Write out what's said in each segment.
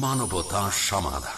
মানবতা সমাধান।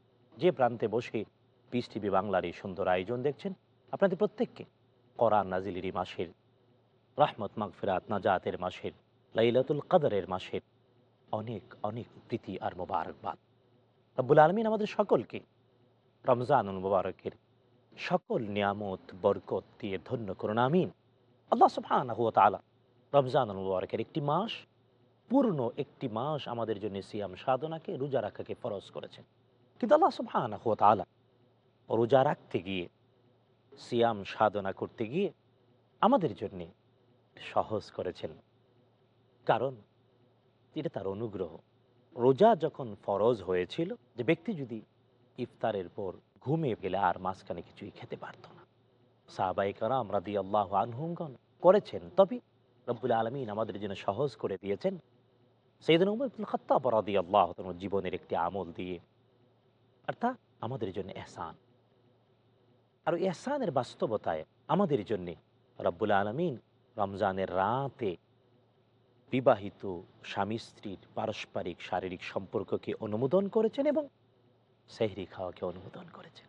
যে প্রান্তে বসে পিস টিভি বাংলার এই সুন্দর আয়োজন দেখছেন, আপনাদের প্রত্যেককে করার নাজিলির মাসের, রাহমত মাগফিরাত নাজাতের মাসের, লাইলাতুল কাদারের মাসের অনেক অনেক প্রীতি আর মোবারকবাদ। রব্বুল আলমিন আমাদের সকলকে রমজানুল মুবারকের সকল নিয়ামত, বরকত দিয়ে ধন্য করুন, আমিন। আল্লাহ সুফান তালা রমজানুল মুবারকের একটি মাস, পূর্ণ একটি মাস আমাদের জন্য সিয়াম সাধনাকে, রোজা রাখাকে ফরজ করেছেন। কিন্তু আল্লাহ সুবহান রোজা রাখতে গিয়ে, সিয়াম সাধনা করতে গিয়ে আমাদের জন্যে সহজ করেছেন। কারণ এটা তার অনুগ্রহ। রোজা যখন ফরজ হয়েছিল, যে ব্যক্তি যদি ইফতারের পর ঘুমিয়ে গেলে আর মাঝখানে কিছুই খেতে পারত না। সাহাবাই আমরা রাদি আল্লাহ আনহুমগণ করেছেন, তবে রব্বুল আলমিন আমাদের জন্য সহজ করে দিয়েছেন। সেই সেইদিন উমর খত্তাব রাদি আল্লাহ জীবনের একটি আমল দিয়ে আর তা আমাদের জন্য এহসান। আর এহসানের বাস্তবতায় আমাদের জন্যে রব্বুল আলমিন রমজানের রাতে বিবাহিত স্বামী স্ত্রীর পারস্পরিক শারীরিক সম্পর্ককে অনুমোদন করেছেন এবং সেহরি খাওয়াকে অনুমোদন করেছেন।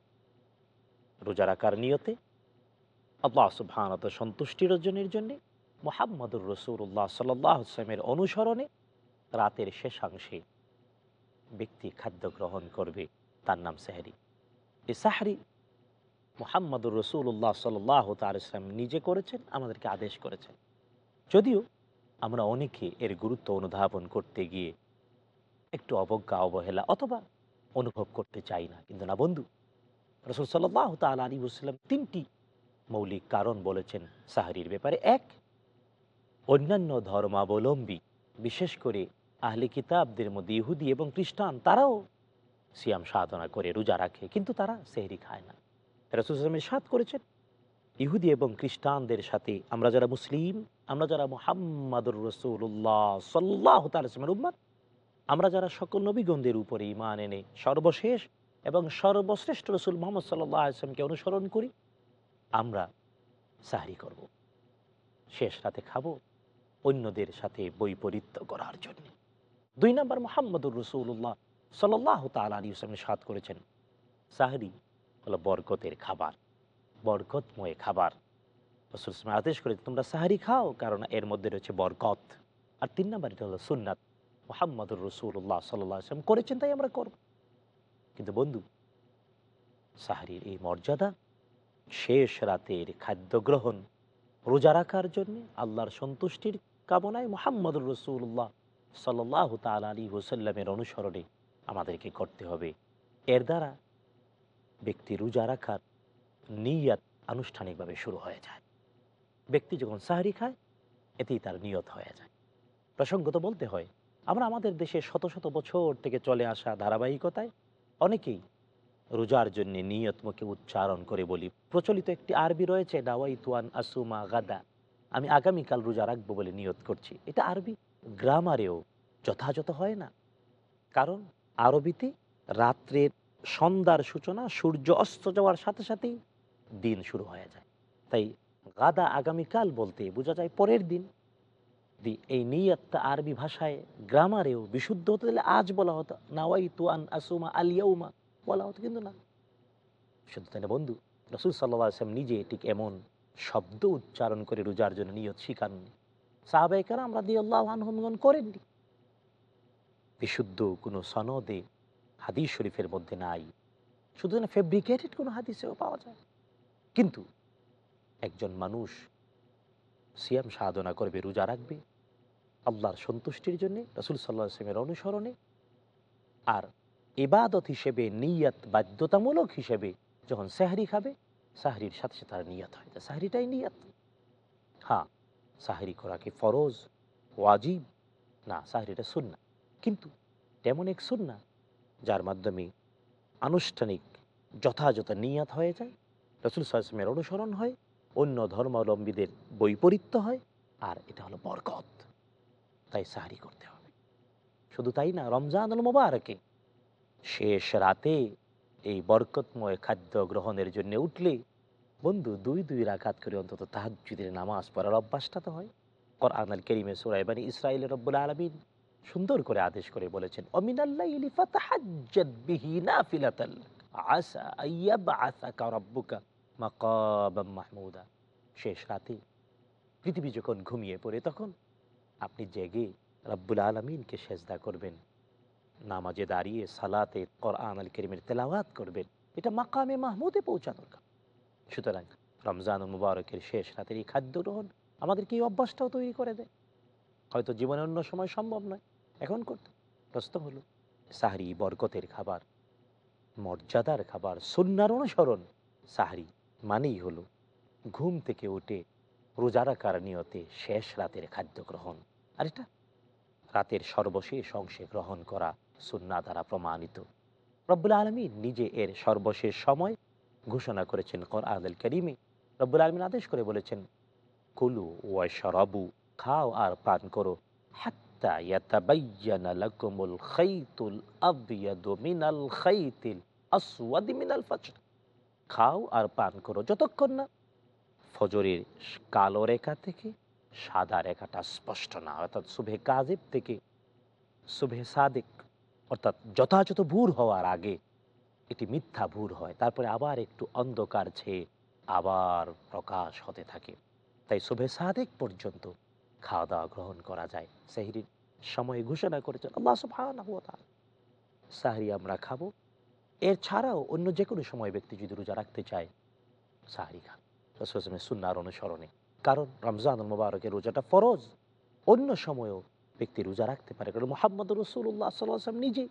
রোজা রাখার নিয়তে আল্লাহ সুবহানত সন্তুষ্টি অর্জনের জন্যে মোহাম্মদুর রসুল্লাহ সাল্লামের অনুসরণে রাতের শেষাংশে ব্যক্তি খাদ্য গ্রহণ করবে। তার নাম সাহারি। এই সাহারি মোহাম্মদুর রসুল্লাহ সাল্লাহ তার ইসলাম নিজে করেছেন, আমাদেরকে আদেশ করেছেন। যদিও আমরা অনেকে এর গুরুত্ব অনুধাবন করতে গিয়ে একটু অবজ্ঞা, অবহেলা অথবা অনুভব করতে চাই না। কিন্তু না বন্ধু, রসুল সাল্লাহ তাল আলী তিনটি মৌলিক কারণ বলেছেন সাহারির ব্যাপারে। এক, অন্যান্য ধর্মাবলম্বী, বিশেষ করে আহলে কিতাবদের মধ্যে ইহুদি এবং খ্রিস্টান, তারাও সিয়াম সাধনা করে, রোজা রাখে, কিন্তু তারা সেহরি খায় না। রাসুলের সাদ করেছেন, ইহুদি এবং খ্রিস্টানদের সাথে আমরা যারা মুসলিম, আমরা যারা মোহাম্মদুর রসুল্লাহ সাল্লাহ তালসমের উম্মাদ আমরা যারা সকল নবীগণদের উপরে ইমান এনে সর্বশেষ এবং সর্বশ্রেষ্ঠ রসুল মোহাম্মদ সাল্লাহ আসলামকে অনুসরণ করি, আমরা সাহারি করব। শেষ রাতে খাব অন্যদের সাথে বৈপরীত্য করার জন্য। দুই নম্বর, মোহাম্মদুর রসুল্লাহ সাল্লাহ তাল আলী ইসলাম সাদ করেছেন সাহরি হলো বরকতের খাবার, বরকতময় খাবার। রসুল ইসলাম আদেশ করে তোমরা সাহারি খাও, কারণ এর মধ্যে রয়েছে বরকত। আর তিন নম্বর এটা হলো সুন্নাত। মোহাম্মদুর রসুল্লাহ সাল্লাহ আসলাম করেছেন, তাই আমরা করব। কিন্তু বন্ধু সাহারির এই মর্যাদা, শেষ রাতের খাদ্য গ্রহণ, রোজা রাখার জন্য আল্লাহর সন্তুষ্টির কামনায় মোহাম্মদুর রসুল্লাহ সাল্লাহ তাল আলী হুসাল্লামের অনুসরণে আমাদেরকে করতে হবে। এর দ্বারা ব্যক্তি রোজা রাখার নিয়াত আনুষ্ঠানিকভাবে শুরু হয়ে যায়। ব্যক্তি যখন সাহারি খায়, এতেই তার নিয়ত হয়ে যায়। প্রসঙ্গত বলতে হয়, আমরা আমাদের দেশে শত শত বছর থেকে চলে আসা ধারাবাহিকতায় অনেকেই রোজার জন্য নিয়ত মুখে উচ্চারণ করে বলি। প্রচলিত একটি আরবি রয়েছে ডাওয়াই তুয়ান আসুমা গাদা। আমি আগামীকাল রোজা রাখব বলে নিয়ত করছি। এটা আরবি গ্রামারেও যথাযথ হয় না। কারণ আরবিতে রাত্রের সন্ধ্যার সূচনা, সূর্য অস্ত যাওয়ার সাথে সাথেই দিন শুরু হয়ে যায়। তাই গাদা আগামীকাল বলতে বোঝা যায় পরের দিন। এই নিয়তটা আরবি ভাষায় গ্রামারেও বিশুদ্ধ হতে গেলে আজ বলা হতো নাওয়াই তুয়ান আসুমা আলিয়াউমা বলা হতো কিন্তু না। শুধু তাই না বন্ধু, রসুল সাল্লাহ আসলাম নিজে ঠিক এমন শব্দ উচ্চারণ করে রোজার জন্য নিয়ত শিখাননি সাহাবাইকার আমরা দিয়ে আল্লাহ আনহমগন করেননি। বিশুদ্ধ কোনো সনদে হাদিস শরীফের মধ্যে নাই। শুধু না ফেব্রিকেটেড কোনো হাদিসেও পাওয়া যায়। কিন্তু একজন মানুষ সিয়াম সাধনা করবে, রোজা রাখবে, আল্লাহর সন্তুষ্টির জন্য, রসুল সাল্লাহ আসলামের অনুসরণে, আর ইবাদত হিসেবে, নিয়াত বাধ্যতামূলক হিসেবে যখন সাহারি খাবে, সাহরির সাথে সাথে তার নিয়াত হয়। সাহরিটাই নিয়াত। হ্যাঁ সাহরি করা কি ফরজ, ওয়াজিব? না, সাহরিটা সুন্না কিন্তু তেমন এক সুন্না যার মাধ্যমে আনুষ্ঠানিক যথাযথ নিয়াত হয়ে যায়, রসুল সাল্লামের অনুসরণ হয়, অন্য ধর্মাবলম্বীদের বৈপরীত্য হয়, আর এটা হলো বরকত। তাই সাহারি করতে হবে। শুধু তাই না, রমজানুল মোবারকে শেষ রাতে এই বরকতময় খাদ্য গ্রহণের জন্য উঠলে বন্ধু, দুই দুই রাকাত করে অন্তত তাহাজুদের নামাজ পড়ার অভ্যাসটা তো হয়। কর আল করিমে সুরাইবানি ইসরায়েল রব্বুল আলমিন সুন্দর করে আদেশ করে বলেছেন মাহমুদা। শেষ রাতে পৃথিবী যখন ঘুমিয়ে পড়ে, তখন আপনি জেগে রব্বুল আলমিনকে সেজদা করবেন, নামাজে দাঁড়িয়ে সালাতে কোরআন আল করিমের তেলাওয়াত করবেন, এটা মাকামে মাহমুদে পৌঁছানোর কাজ সুতরাং রমজানুল মুবারকের শেষ রাতের এই খাদ্য গ্রহণ আমাদেরকে এই অভ্যাসটাও তৈরি করে দেয়। হয়তো জীবনে অন্য সময় সম্ভব নয়। এখন করতে প্রশ্ন হলো, সাহারি বরকতের খাবার, মর্যাদার খাবার, সুন্নার অনুসরণ, সাহারি মানেই হলো, ঘুম থেকে উঠে রোজা রাখার নিয়তে শেষ রাতের খাদ্য গ্রহণ। আর এটা রাতের সর্বশেষ অংশে গ্রহণ করা সুন্না দ্বারা প্রমাণিত। রব্বুল আলমী নিজে এর সর্বশেষ সময় ঘোষণা করেছেন কোরআন করিমে। রব্বুল আলমিন আদেশ করে বলেছেন, কুলু ওয়াশরাবু, খাও আর পান করো খাও আর পান করো যতক্ষণ না ফজরের কালো রেখা থেকে সাদা রেখাটা স্পষ্ট না অর্থাৎ শুভে কাজেব থেকে শুভে সাদেক, অর্থাৎ যথাযথ ভুর হওয়ার আগে এটি মিথ্যা ভুর হয়, তারপরে আবার একটু অন্ধকার ছেয়ে আবার প্রকাশ হতে থাকে। তাই শুভে সাদেক পর্যন্ত খাওয়া দাওয়া গ্রহণ করা যায়। সেহরির সময় ঘোষণা করেছেন আল্লাহ সাহরি আমরা খাব। এর ছাড়াও অন্য যে কোনো সময় ব্যক্তি যদি রোজা রাখতে চায়, সাহরি খান সুন্নার অনুসরণে। কারণ রমজানুল মুবারকের রোজাটা ফরজ। অন্য সময়েও ব্যক্তি রোজা রাখতে পারে। কারণ মোহাম্মদ রসুল্লাহ সাল্লাম নিজে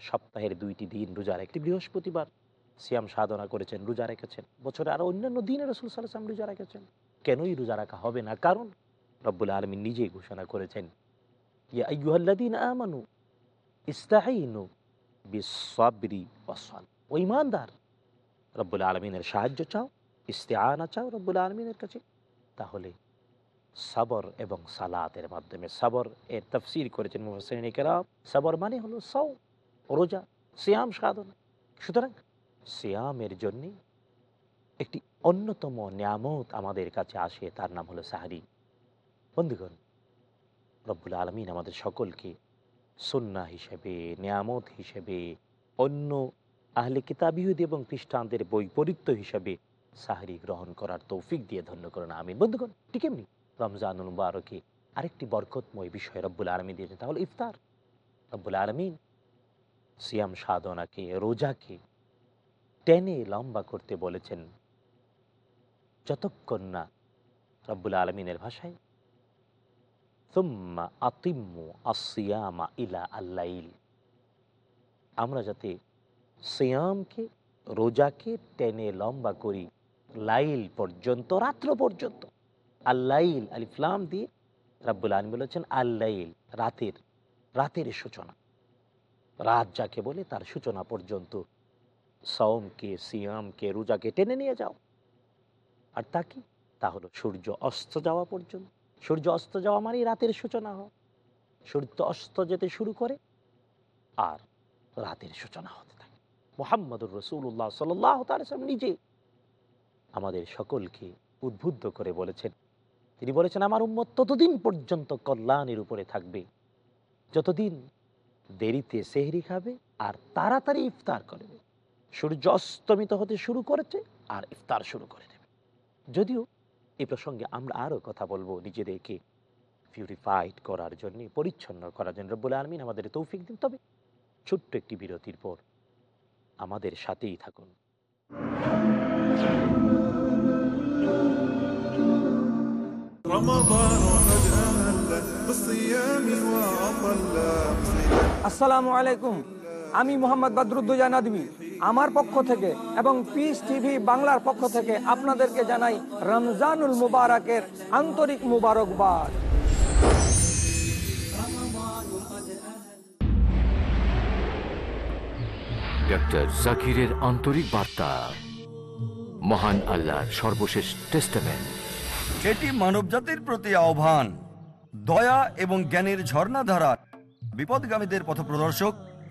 সপ্তাহের দুইটি দিন রোজা একটি বৃহস্পতিবার সিয়াম সাধনা করেছেন, রোজা রেখেছেন। বছরে আরও অন্যান্য দিনে রসুল সাল্লাম রোজা রেখেছেন। কেনই রোজা রাখা হবে না? কারণ রব্বুল আলমী নিজেই ঘোষণা করেছেন। আমানু ও ঈমানদার, রব্বুল আলমিনের সাহায্য চাও, ইস্তেআনা চাও রব্বুল আলমিনের কাছে। তাহলে সাবর এবং সালাতের মাধ্যমে সাবর এর তফসির করেছেন মুহসিন কেরাম। সাবর মানে হলো সৌ রোজা, সিয়াম, সাধনা। সুতরাং সিয়ামের জন্যে একটি অন্যতম নিয়ামত আমাদের কাছে আসে, তার নাম হলো সাহারি। বন্ধুগণ, রব্বুল আলমিন আমাদের সকলকে সুন্না হিসেবে, নিয়ামত হিসেবে, অন্য আহলে কিতাব ইহুদি এবং খ্রিস্টানদের বৈপরীত্য হিসেবে সাহারি গ্রহণ করার তৌফিক দিয়ে ধন্য করেন। আমিন। বন্ধুগণ, ঠিক এমনি রমজানুল মুবারকে আরেকটি বরকতময় বিষয় রব্বুল আলমী দিয়েছেন তাহলে ইফতার। রব্বুল আলমিন সিয়াম সাধনাকে, রোজাকে টেনে লম্বা করতে বলেছেন, যতক্ষণ না রব্বুল আলমিনের ভাষায় আমরা যাতে সিয়ামকে, রোজাকে টেনে লম্বা করি লাইল পর্যন্ত, রাত্র পর্যন্ত। আল্লাইল আলিফলাম দিয়ে রাব্বুল আলম বলেছেন আল্লাইল রাতের রাতের সূচনা। রাত যাকে বলে তার সূচনা পর্যন্ত সওমকে, সিয়ামকে, রোজাকে টেনে নিয়ে যাও। আর তা কি? তা হলো সূর্য অস্ত যাওয়া পর্যন্ত। সূর্য অস্ত যাওয়া মানেই রাতের সূচনা হয় সূর্য অস্ত যেতে শুরু করে আর রাতের সূচনা হতে থাকে। মোহাম্মদুর রসুল্লাহ সাল্লাম নিজে আমাদের সকলকে উদ্বুদ্ধ করে বলেছেন। তিনি বলেছেন, আমার উম্মত ততদিন পর্যন্ত কল্যাণের উপরে থাকবে। যতদিন দেরিতে সেহরি খাবে আর তাড়াতাড়ি ইফতার করবে। সূর্য অস্তমিত হতে শুরু করেছে আর ইফতার শুরু করে দেবে। যদিও এই প্রসঙ্গে আমরা আরও কথা বলব নিজেদেরকে পিউরিফাইড করার জন্য পরিচ্ছন্ন করার জন্য রব্বুল আলমিন আমাদের তৌফিক দিন তবে ছোট্ট একটি বিরতির পর আমাদের সাথেই থাকুন আসসালামু আলাইকুম আমি মোহাম্মদ বদরুদ্দোজা নদী আমার পক্ষ থেকে এবং পিস টিভি বাংলার পক্ষ থেকে আপনাদেরকে জানাই রমজানুল মুবারকের আন্তরিক মুবারকবাদ। ডক্টর জাকিরের আন্তরিক বার্তা। মহান আল্লাহর সর্বশেষ টেস্টামেন্ট। এটি মানবজাতির প্রতি আহ্বান দয়া এবং জ্ঞানের ঝর্ণাধারা বিপদগামীদের পথপ্রদর্শক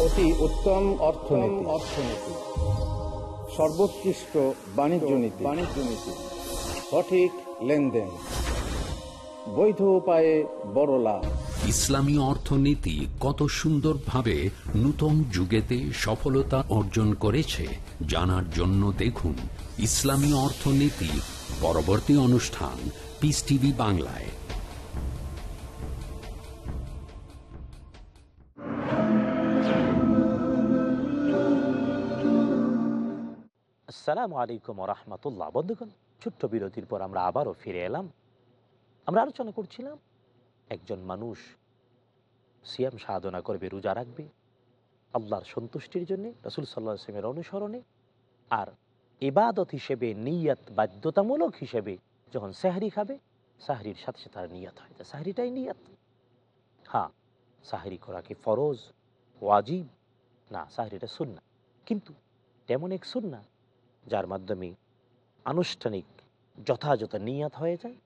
অতি উত্তম অর্থনীতি। অর্থনীতি। সর্বোৎকৃষ্ট বাণিজ্য নীতি। বাণিজ্য নীতি। সঠিক লেনদেন। বৈধ উপায়ে বড় লাভ। ইসলামী অর্থনীতি কত সুন্দরভাবে নূতন যুগেতে সফলতা অর্জন করেছে জানার জন্য দেখুন ইসলামী অর্থনীতি পরবর্তী অনুষ্ঠান পিস টিভি বাংলায়। আসসালামু আলাইকুম রহমতুল্লাহ বন্ধুগণ, ছোট্ট বিরতির পর আমরা আবারও ফিরে এলাম। আমরা আলোচনা করছিলাম, একজন মানুষ সিয়াম সাধনা করবে, রোজা রাখবে, আল্লাহর সন্তুষ্টির জন্যে, রসুল সাল্লাহ আসলামের অনুসরণে, আর ইবাদত হিসেবে, নিয়াত, বাধ্যতামূলক হিসেবে যখন সাহরি খাবে, সাহরির সাথে সাথে তার নিয়াত হয়। তা সাহরিটাই নিয়াত। হ্যাঁ সাহরি করা কি ফরজ, ওয়াজিব? না, সাহরিটা সুন্না কিন্তু তেমন এক সুন্না যার মাধ্যমে আনুষ্ঠানিক যথাযথ নিয়াত হয়ে যায়,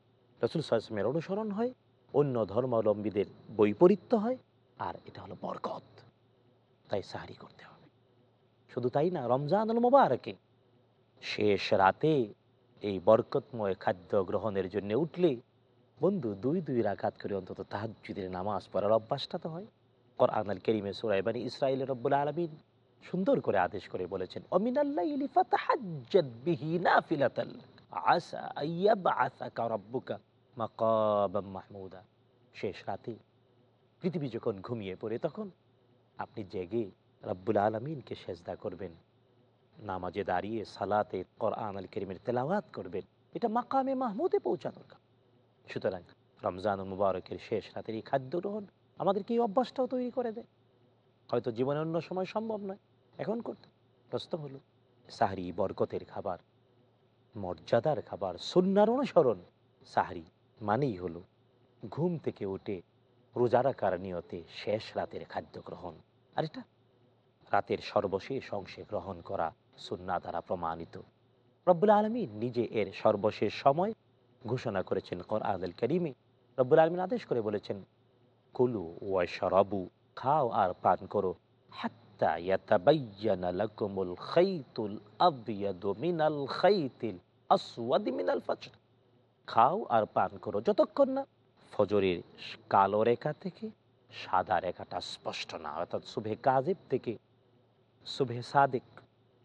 রসুল সাহসমের অনুসরণ হয়, অন্য ধর্মাবলম্বীদের বৈপরীত্য হয়, আর এটা হলো বরকত। তাই সাহারি করতে হবে। শুধু তাই না, রমজানুল মোবারকে শেষ রাতে এই বরকতময় খাদ্য গ্রহণের জন্য উঠলে বন্ধু দুই দুই রাকাত করে অন্তত তাহাজুদের নামাজ পড়ার অভ্যাসটা তো হয়। কর আনাল কেরিমে সুরাইবানি ইসরায়েল রব্বুল আলমিন সুন্দর করে আদেশ করে বলেছেন শেষ রাতে পৃথিবী যখন ঘুমিয়ে পড়ে, তখন আপনি জেগে রব্বুল আলমিনকে সেজদা করবেন, নামাজে দাঁড়িয়ে সালাতে কোরআন আল করিমের তেলাওয়াত করবেন, এটা মাকামে মাহমুদে পৌঁছানোর সুতরাং রমজান মুবারকের শেষ রাতের এই খাদ্য গ্রহণ আমাদেরকে এই অভ্যাসটাও তৈরি করে দেয়। হয়তো জীবনে অন্য সময় সম্ভব নয়। এখন করতে প্রশ্ন হলো, সাহারি বরকতের খাবার, মর্যাদার খাবার সন্ন্যার অনুসরণ, সাহারি মানেই হলো ঘুম থেকে উঠে রোজা রাখার নিয়তে শেষ রাতের খাদ্য গ্রহণ। আর এটা রাতের সর্বশেষ অংশে গ্রহণ করা সুন্না দ্বারা প্রমাণিত। রব্বুল আলমী নিজে এর সর্বশেষ সময় ঘোষণা করেছেন কর কোরআনুল করিমে। রব্বুল আলমিন আদেশ করে বলেছেন, কুলু ওয়াশরাবু খাও আর পান করো। খাও আর পান করো যতক্ষণ না ফজরের কালো রেখা থেকে সাদা রেখাটা স্পষ্ট না অর্থাৎ শুভে কাজেব থেকে শুভে সাদেক,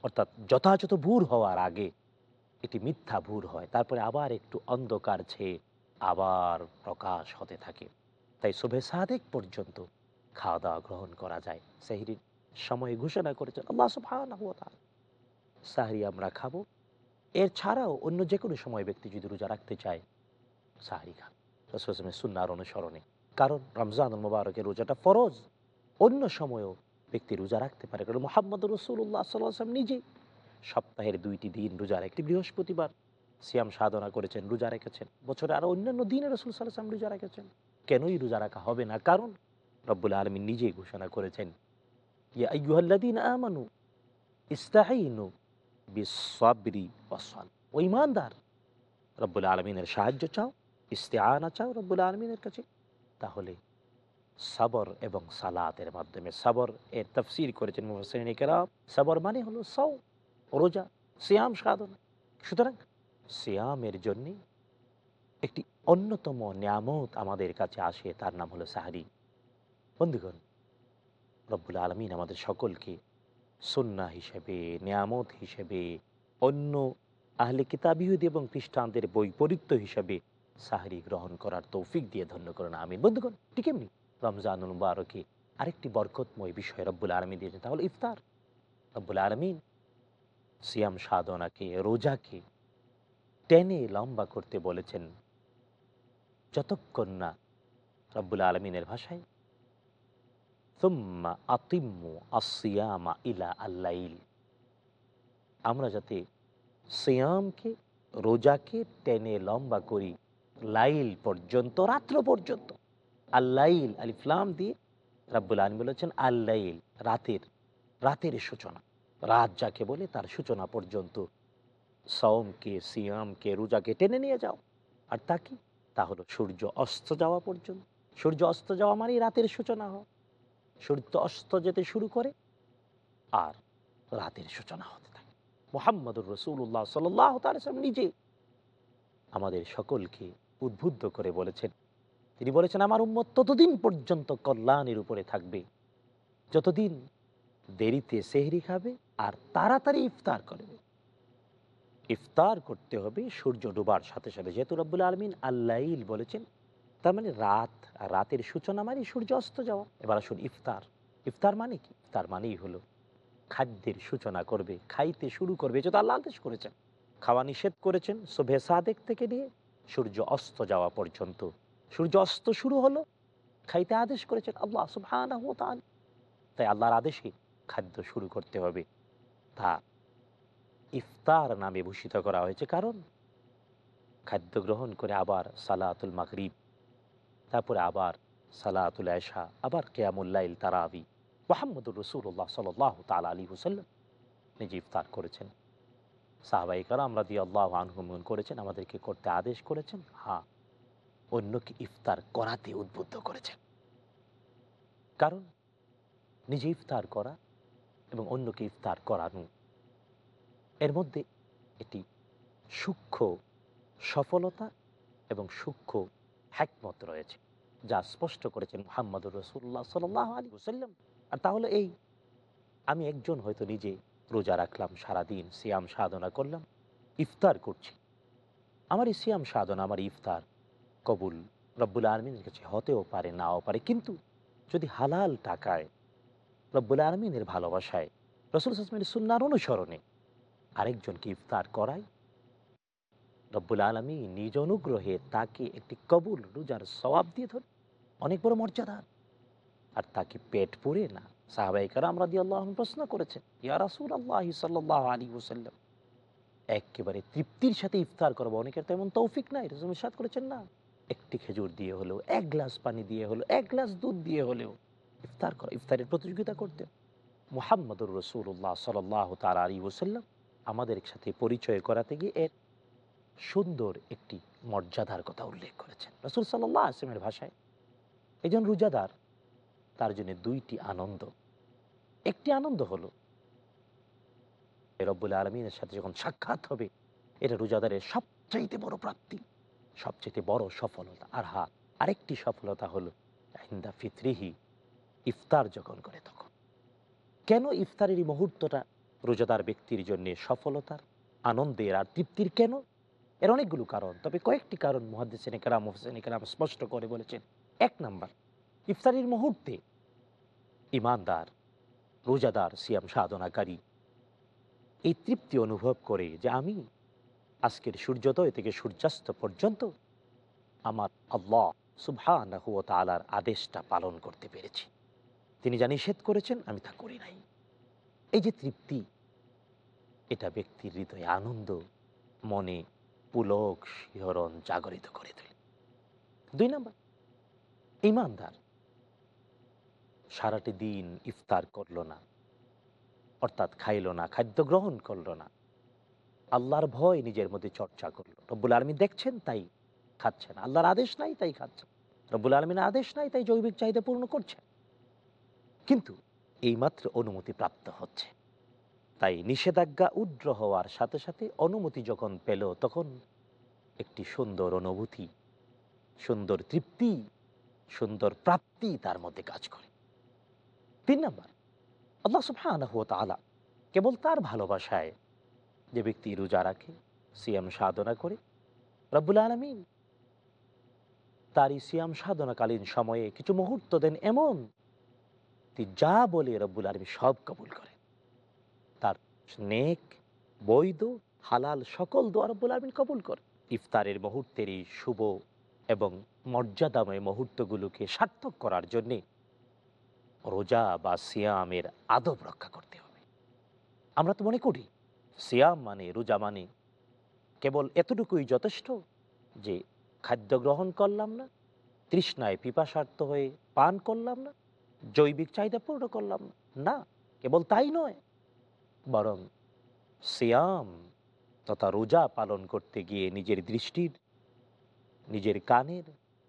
অর্থাৎ যথাযথ ভুর হওয়ার আগে এটি মিথ্যা ভুর হয়, তারপরে আবার একটু অন্ধকার ছেয়ে আবার প্রকাশ হতে থাকে। তাই শুভে সাদেক পর্যন্ত খাওয়া দাওয়া গ্রহণ করা যায়। সেহরির সময় ঘোষণা করেছেন আল্লাহ তাআলা। সাহরি আমরা খাব। এর ছাড়াও অন্য যে কোনো সময় ব্যক্তি যদি রোজা রাখতে চায়, সাহারি খান। সুন্নার অনুসরণে। কারণ রমজান মুবারকের রোজাটা ফরজ। অন্য সময়েও ব্যক্তি রোজা রাখতে পারে। কারণ মোহাম্মদ রসুল্লাহ সাল্লাম নিজে সপ্তাহের দুইটি দিন রোজার একটি বৃহস্পতিবার সিয়াম সাধনা করেছেন, রোজা রেখেছেন। বছরে আরও অন্যান্য দিনে রসুল সাল্লাম রোজা রেখেছেন। কেনই রোজা রাখা হবে না? কারণ রব্বুল আলমী নিজেই ঘোষণা করেছেন আমানু ও ইমানদার রব্বুল আলমিনের সাহায্য চাও, ইস্তেআনা চাও রব্বুল আলমিনের কাছে। তাহলে সাবর এবং সালাতের মাধ্যমে সাবর এর তফসির করেছেন মুহসিনেরা সাবর মানে হলো সৌ রোজা, সিয়াম সাধনা। সুতরাং সিয়ামের জন্যে একটি অন্যতম নিয়ামত আমাদের কাছে আসে, তার নাম হলো সাহারি। বন্ধুগণ, রব্বুল আলমিন আমাদের সকলকে সন্না হিসেবে, নিয়ামত হিসেবে, অন্য আহলে কিতাব ইহুদি এবং খ্রিস্টানদের বৈপরীত্য হিসেবে সাহারি গ্রহণ করার তৌফিক দিয়ে ধন্য করেন, আমিন। বন্ধুগণ, ঠিক এমনি রমজানুল মুবারকে আরেকটি বরকতময় বিষয় রব্বুল আলমী দিয়েছেন তাহলে ইফতার। রব্বুল আলমিন সিয়াম সাধনাকে, রোজাকে টেনে লম্বা করতে বলেছেন, যতক্ষণ না রব্বুল আলমিনের ভাষায় আমরা যাতে সিয়ামকে, রোজাকে টেনে লম্বা করি, লাইল পর্যন্ত, রাত্র পর্যন্ত। আল্লাইল আলিফলাম দিয়ে রাব্বুল আলম বলেছেন আল্লাইল রাতের রাতের সূচনা। রাত যাকে বলে তার সূচনা পর্যন্ত। সওমকে, সিয়ামকে, রোজাকে টেনে নিয়ে যাও। আর তা কি? তা হলো সূর্য অস্ত যাওয়া পর্যন্ত। সূর্য অস্ত যাওয়া মানেই রাতের সূচনা হয় সূর্য অস্ত যেতে শুরু করে আর রাতের সূচনা হতে থাকে। মোহাম্মদুর রসুল্লাহ সাল্লাহ তালম নিজে আমাদের সকলকে উদ্বুদ্ধ করে বলেছেন। তিনি বলেছেন, আমার উম্মত ততদিন পর্যন্ত কল্যাণের উপরে থাকবে। যতদিন দেরিতে সেহরি খাবে আর তাড়াতাড়ি ইফতার করবে। ইফতার করতে হবে সূর্য ডুবার সাথে সাথে। যেহেতু রব্বুল আলমিন আল্লাইল বলেছেন তার মানে রাত, আর রাতের সূচনা মানে সূর্য অস্ত যাওয়া। এবার আসুন ইফতার। ইফতার মানে কি? ইফতার মানেই হলো খাদ্যের সূচনা করবে, খাইতে শুরু করবে, যেটা আল্লাহ আদেশ করেছেন। খাওয়া নিষেধ করেছেন শোভে সাদেক থেকে নিয়ে সূর্য অস্ত যাওয়া পর্যন্ত। সূর্য অস্ত শুরু হলো, খাইতে আদেশ করেছেন আল্লাহ তাআলা। তাই আল্লাহর আদেশে খাদ্য শুরু করতে হবে। তা ইফতার নামে ভূষিত করা হয়েছে কারণ খাদ্য গ্রহণ করে আবার সালাতুল মাগরিব তারপরে আবার সালাতুল আয়সা আবার কেয়ামুল্লাইল তারাবি। মোহাম্মদুর রসুল্লাহ সাল তাল আলী হুসাল্লাম নিজে ইফতার করেছেন। সাহাবাই কারাম রাদি আল্লাহ আনহুমন করেছেন, আমাদেরকে করতে আদেশ করেছেন। হ্যাঁ অন্যকে ইফতার করাতে উদ্বুদ্ধ করেছেন। কারণ নিজে ইফতার করা এবং অন্যকে ইফতার করানো, এর মধ্যে এটি সূক্ষ্ম সফলতা এবং সূক্ষ্ম হ্যাকমত রয়েছে। যা স্পষ্ট করেছেন মোহাম্মদুর রসুল্লাহ সাল আলী হুসাল্লাম আর তাহলে এই, আমি একজন হয়তো নিজে রোজা রাখলাম, সারাদিন সিয়াম সাধনা করলাম, ইফতার করছি। আমার এই সিয়াম সাধনা, আমার ইফতার কবুল রব্বুল আলমিনের কাছে হতেও পারে, নাও পারে। কিন্তু যদি হালাল টাকায়, রব্বুল আলমিনের ভালোবাসায়, রসুল হাসমিনের সুন্নার অনুসরণে আরেকজনকে ইফতার করাই, রব্বুল আলমী নিজ অনুগ্রহে তাকে একটি কবুল রোজার সবাব দিয়ে ধরে অনেক বড় মর্যাদার আর তাকে পেট পুরে না। সাহাবাইকার আমরা দিয়ে আল্লাহ প্রশ্ন করেছেন, ইয়া আল্লাহ আলী একেবারে তৃপ্তির সাথে ইফতার করব। অনেকের তেমন তৌফিক নাই। রসুল সাদ করেছেন, না, একটি খেজুর দিয়ে হলেও, এক গ্লাস পানি দিয়ে হলেও, এক গ্লাস দুধ দিয়ে হলেও ইফতার করা। ইফতারের প্রতিযোগিতা করতেন মোহাম্মদুর রসুল্লাহ সাল্লাহ তার আলী ওসাল্লাম আমাদের সাথে পরিচয় করাতে গিয়ে এর সুন্দর একটি মর্যাদার কথা উল্লেখ করেছেন। রসুল সাল্লাহ আসলামের ভাষায় একজন রোজাদার, তার জন্য দুইটি আনন্দ। একটি আনন্দ হলো রব্বুল আলমিনের সাথে যখন সাক্ষাৎ হবে, এটা রোজাদারের সবচাইতে বড় প্রাপ্তি সবচেয়ে বড় সফলতা। আর হা, আরেকটি সফলতা হলো হিন্দা ফিত্রিহি, ইফতার যখন করে তখন। কেন ইফতারের এই মুহূর্তটা রোজাদার ব্যক্তির জন্য সফলতার, আনন্দের আর তৃপ্তির কেন? এর অনেকগুলো কারণ, তবে কয়েকটি কারণ মহাদ্দেসেন কালাম হোসেন কালাম স্পষ্ট করে বলেছেন। এক নাম্বার, ইফতারির মুহূর্তে ইমানদার, রোজাদার, সিয়াম সাধনাকারী। এই তৃপ্তি অনুভব করে যে আমি আজকের সূর্যোদয় থেকে সূর্যাস্ত পর্যন্ত আমার আল্লাহ সুবহান তালার আদেশটা পালন করতে পেরেছি। তিনি যা নিষেধ করেছেন, আমি তা করি নাই। এই যে তৃপ্তি, এটা ব্যক্তির হৃদয়ে আনন্দ, মনে পুলক শিহরণ জাগরিত করে তোলে। দুই নম্বর ইমানদার। সারাটি দিন ইফতার করল না, অর্থাৎ খাইল না, খাদ্য গ্রহণ করল না। আল্লাহর ভয় নিজের মধ্যে চর্চা করল। রব্বুল আলমী দেখছেন, তাই খাচ্ছেন। আল্লাহর আদেশ নাই, তাই খাচ্ছেন। রব্বুল আলমিনের আদেশ নাই, তাই জৈবিক চাহিদা পূর্ণ করছে কিন্তু এইমাত্র অনুমতি প্রাপ্ত হচ্ছে। তাই নিষেধাজ্ঞা উড্র হওয়ার সাথে সাথে অনুমতি যখন পেল, তখন একটি সুন্দর অনুভূতি, সুন্দর তৃপ্তি সুন্দর প্রাপ্তি তার মধ্যে কাজ করে। তিন নম্বর, আল্লাহ সুবহানাহু ওয়া তাআলা কেবল তার ভালোবাসায় যে ব্যক্তি রোজা রাখে, সিয়াম সাধনা করে, রব্বুল আলমিন তার এই সিয়াম সাধনাকালীন সময়ে কিছু মুহূর্ত দেন এমন তুই যা বলে রব্বুল আলমী সব কবুল করে তার নেক, বৈধ, হালাল সকল দোয়া রব্বুল আলমিন কবুল করে ইফতারের মুহূর্তের এই শুভ এবং মর্যাদাময় মুহূর্তগুলোকে সার্থক করার জন্যে রোজা বা সিয়ামের আদব রক্ষা করতে হবে। আমরা তো মনে করি, সিয়াম মানে রোজা মানে কেবল এতটুকুই যথেষ্ট যে খাদ্য গ্রহণ করলাম না, তৃষ্ণায় পিপাসার্থ হয়ে পান করলাম না, জৈবিক চাহিদা পূর্ণ করলাম না, কেবল তাই নয়, বরং সিয়াম তথা রোজা পালন করতে গিয়ে নিজের দৃষ্টির নিজের কানের,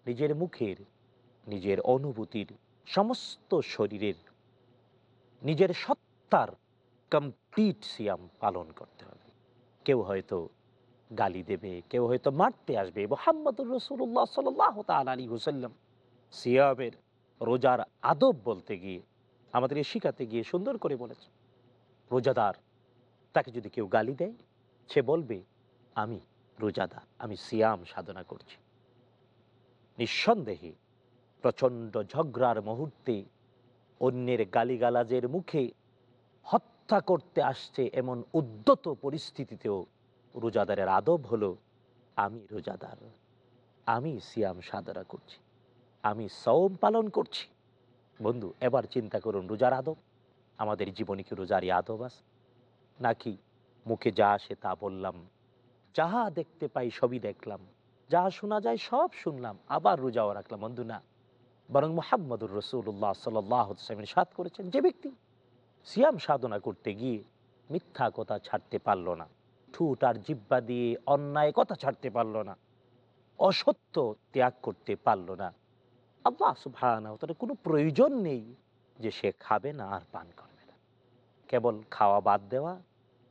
নিজের মুখের, নিজের অনুভূতির, সমস্ত শরীরের, নিজের সত্তার কমপ্লিট সিয়াম পালন করতে হবে। কেউ হয়তো গালি দেবে, কেউ হয়তো মারতে আসবে। মোহাম্মদুর রসুল্লাহ সাল্লাহ তাল আলী হুসাল্লাম সিয়ামের রোজার আদব বলতে গিয়ে আমাদের শিখাতে গিয়ে সুন্দর করে বলেছে। রোজাদার, তাকে যদি কেউ গালি দেয়, সে বলবে, আমি রোজাদার, আমি সিয়াম সাধনা করছি। নিঃসন্দেহে প্রচণ্ড ঝগড়ার মুহূর্তে অন্যের গালিগালাজের মুখে হত্যা করতে আসছে এমন উদ্যত পরিস্থিতিতেও রোজাদারের আদব হলো, আমি রোজাদার, আমি সিয়াম সাধনা করছি, আমি সৌম পালন করছি। বন্ধু, এবার চিন্তা করুন, রোজার আদব? আমাদের জীবনে কি রোজারই আদব আছে? নাকি মুখে যা আসে তা বললাম, যাহা দেখতে পাই সবই দেখলাম যা শোনা যায় সব শুনলাম, আবার রোজাও রাখলাম বন্ধু না বরং মোহাম্মদুর রসুল্লাহ সাল্লামের সাত করেছেন যে ব্যক্তি সিয়াম সাধনা করতে গিয়ে মিথ্যা কথা ছাড়তে পারল না, ঠুট আর জিব্বা দিয়ে অন্যায় কথা ছাড়তে পারল না, অসত্য ত্যাগ করতে পারল না। আল্লাহ সুবহান কোনো প্রয়োজন নেই যে সে খাবে না আর পান করবে না। কেবল খাওয়া বাদ দেওয়া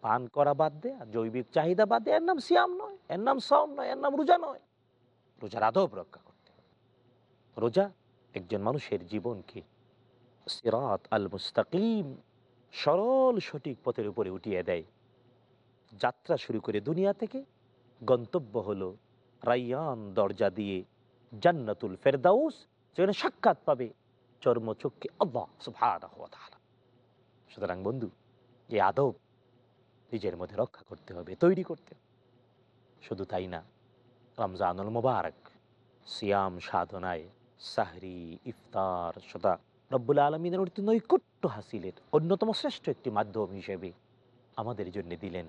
পান করা বাদ দেয়া জৈবিক চাহিদা বাদ দেয়া এর নাম সিয়াম নয়, এর নাম সম নয়, এর নাম রোজা নয়। রোজার আদব রক্ষা করতে হবে। রোজা একজন মানুষের জীবনকে সিরাত আল মুস্তাকিম সরল সঠিক পথের উপরে উঠিয়ে দেয়। যাত্রা শুরু করে দুনিয়া থেকে, গন্তব্য হলো রাইয়ান দরজা দিয়ে জান্নাতুল ফেরদাউস, যেখানে সাক্ষাৎ পাবে চর্মচক্ষে ওয়া তাআলা। সুতরাং বন্ধু, এই আদব নিজের মধ্যে রক্ষা করতে হবে, তৈরি করতে শুধু তাই না, রমজানুল মুবারক, সিয়াম, সাধনায়, সাহরি, ইফতার, সদা রব্বুল আলমিনের অর্থ নৈকট্য হাসিলের অন্যতম শ্রেষ্ঠ একটি মাধ্যম হিসেবে আমাদের জন্য দিলেন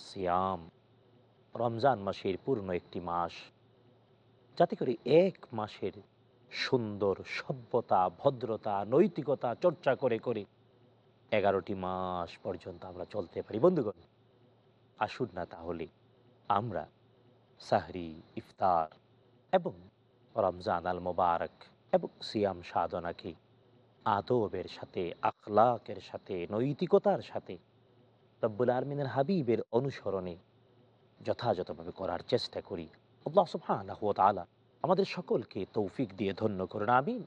সিয়াম। রমজান মাসের পূর্ণ একটি মাস, যাতে করে এক মাসের সুন্দর সভ্যতা, ভদ্রতা, নৈতিকতা চর্চা করে করে এগারোটি মাস পর্যন্ত আমরা চলতে পারি। বন্ধুগণ, আসুন না তাহলে আমরা সাহরি, ইফতার এবং রমজান আল মোবারক এবং সিয়াম সাধনাকে, আদবের সাথে, আখলাকের সাথে, নৈতিকতার সাথে, রব্বুল আলমিনের হাবিবের অনুসরণে যথাযথভাবে করার চেষ্টা করি। আল্লাহ তাআলা আমাদের সকলকে তৌফিক দিয়ে ধন্য করুন। আমিন।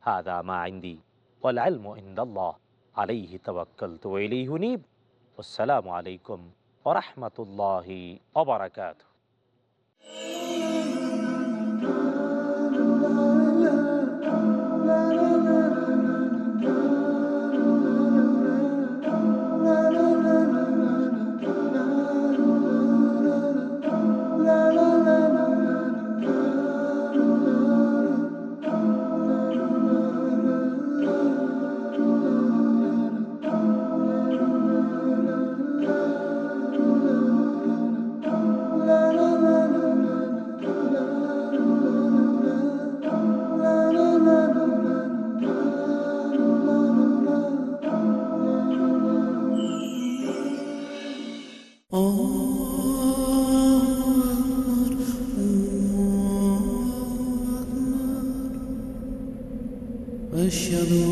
হাদা মা ইনদি ওয়াল ইলমু ইনদাল্লাহ। আলাইহি তবাক্কাল তো উনীব। আসসালামু আলাইকুম ওয়া রাহমাতুল্লাহি Cristiano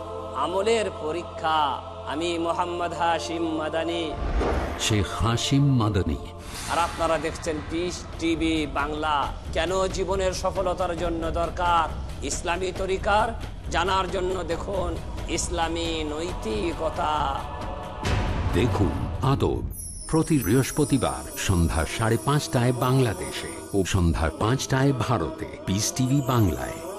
আমলের পরীক্ষা। আমি মোহাম্মদ হাশিম মাদানি। শেখ হাসিম মাদানী। আর আপনারা দেখছেন পিস টিভি বাংলা। কেন জীবনের সফলতার জন্য দরকার? ইসলামী তরিকার জানার জন্য দেখুন ইসলামী নৈতিকতা। দেখুন আদব। প্রতি বৃহস্পতিবার সন্ধ্যা সাড়ে পাঁচটায় বাংলাদেশে ও সন্ধ্যা পাঁচটায় ভারতে পিস টিভি বাংলায়।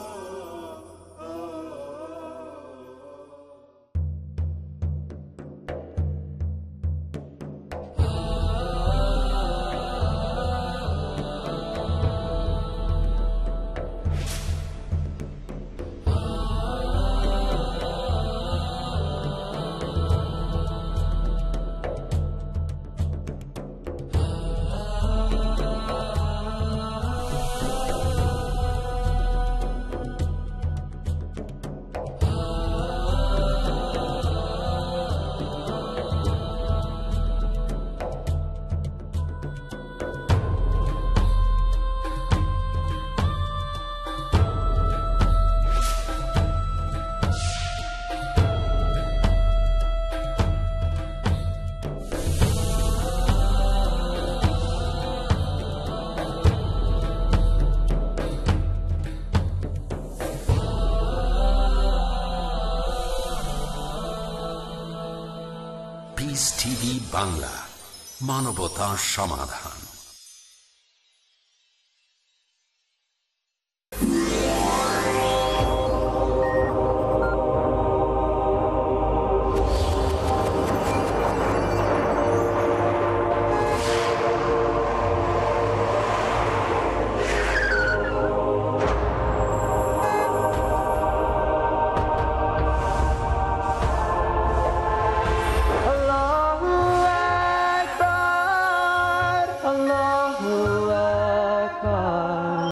বাংলা মানবতা সমাধান।